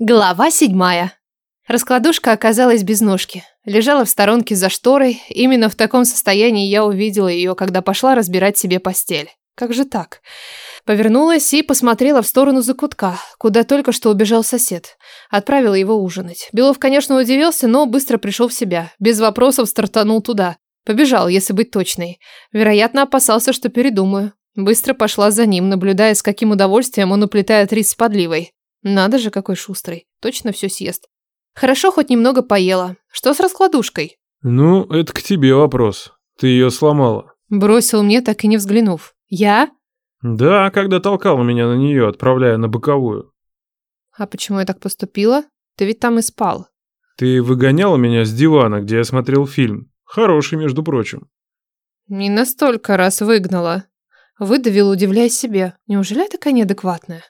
Глава седьмая. Раскладушка оказалась без ножки. Лежала в сторонке за шторой. Именно в таком состоянии я увидела ее, когда пошла разбирать себе постель. Как же так? Повернулась и посмотрела в сторону закутка, куда только что убежал сосед. Отправила его ужинать. Белов, конечно, удивился, но быстро пришел в себя. Без вопросов стартанул туда. Побежал, если быть точной. Вероятно, опасался, что передумаю. Быстро пошла за ним, наблюдая, с каким удовольствием он уплетает рис с подливой. Надо же, какой шустрый. Точно все съест. Хорошо, хоть немного поела. Что с раскладушкой? Ну, это к тебе вопрос. Ты ее сломала. Бросил мне, так и не взглянув. Я? Да, когда толкал меня на нее, отправляя на боковую. А почему я так поступила? Ты ведь там и спал. Ты выгоняла меня с дивана, где я смотрел фильм. Хороший, между прочим. Не настолько раз выгнала. Выдавил, удивляясь себе. Неужели я такая неадекватная?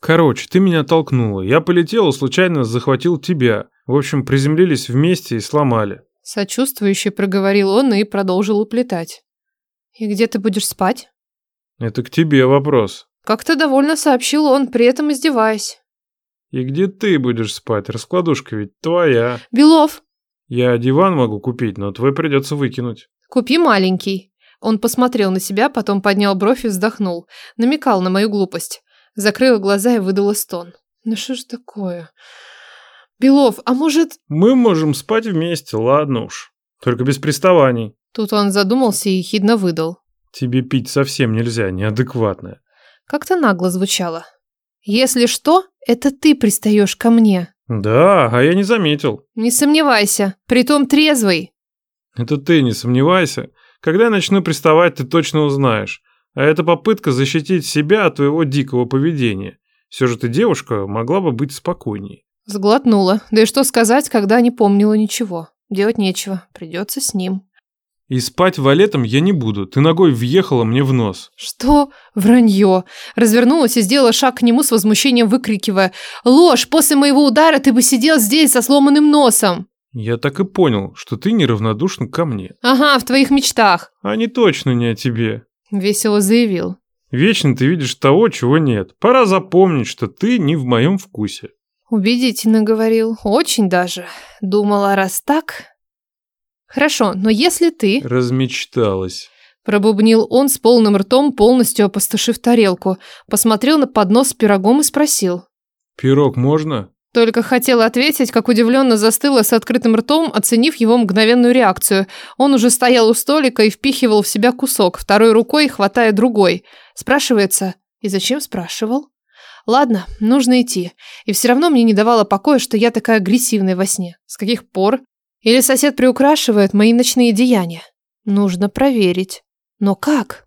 Короче, ты меня толкнула. Я полетел и случайно захватил тебя. В общем, приземлились вместе и сломали. Сочувствующе проговорил он и продолжил уплетать. И где ты будешь спать? Это к тебе вопрос. Как-то довольно сообщил он, при этом издеваясь. И где ты будешь спать? Раскладушка ведь твоя. Белов, Я диван могу купить, но твой придется выкинуть. купи маленький. Он посмотрел на себя, потом поднял бровь и вздохнул. Намекал на мою глупость. Закрыла глаза и выдала стон. Ну что ж такое? Белов, а может... Мы можем спать вместе, ладно уж. Только без приставаний. Тут он задумался и ехидно выдал. Тебе пить совсем нельзя, неадекватная. Как-то нагло звучало. Если что, это ты пристаешь ко мне. Да, а я не заметил. Не сомневайся, притом трезвый. Это ты не сомневайся. Когда я начну приставать, ты точно узнаешь. А это попытка защитить себя от твоего дикого поведения. Все же ты девушка, могла бы быть спокойней. Сглотнула. Да и что сказать, когда не помнила ничего. Делать нечего, придется с ним. И спать валетом я не буду. Ты ногой въехала мне в нос. Что? Вранье. Развернулась и сделала шаг к нему с возмущением, выкрикивая. Ложь! После моего удара ты бы сидел здесь со сломанным носом. Я так и понял, что ты неравнодушна ко мне. Ага, в твоих мечтах. Они точно не о тебе. Весело заявил. Вечно ты видишь того, чего нет. Пора запомнить, что ты не в моем вкусе. Убедительно говорил. Очень даже. Думала, раз так... Хорошо, но если ты... Размечталась. Пробубнил он с полным ртом, полностью опустошив тарелку. Посмотрел на поднос с пирогом и спросил. Пирог можно? Только хотела ответить, как удивленно застыла с открытым ртом, оценив его мгновенную реакцию. Он уже стоял у столика и впихивал в себя кусок, второй рукой хватая другой. Спрашивается, и зачем спрашивал? Ладно, нужно идти. И все равно мне не давало покоя, что я такая агрессивная во сне. С каких пор? Или сосед приукрашивает мои ночные деяния? Нужно проверить. Но как?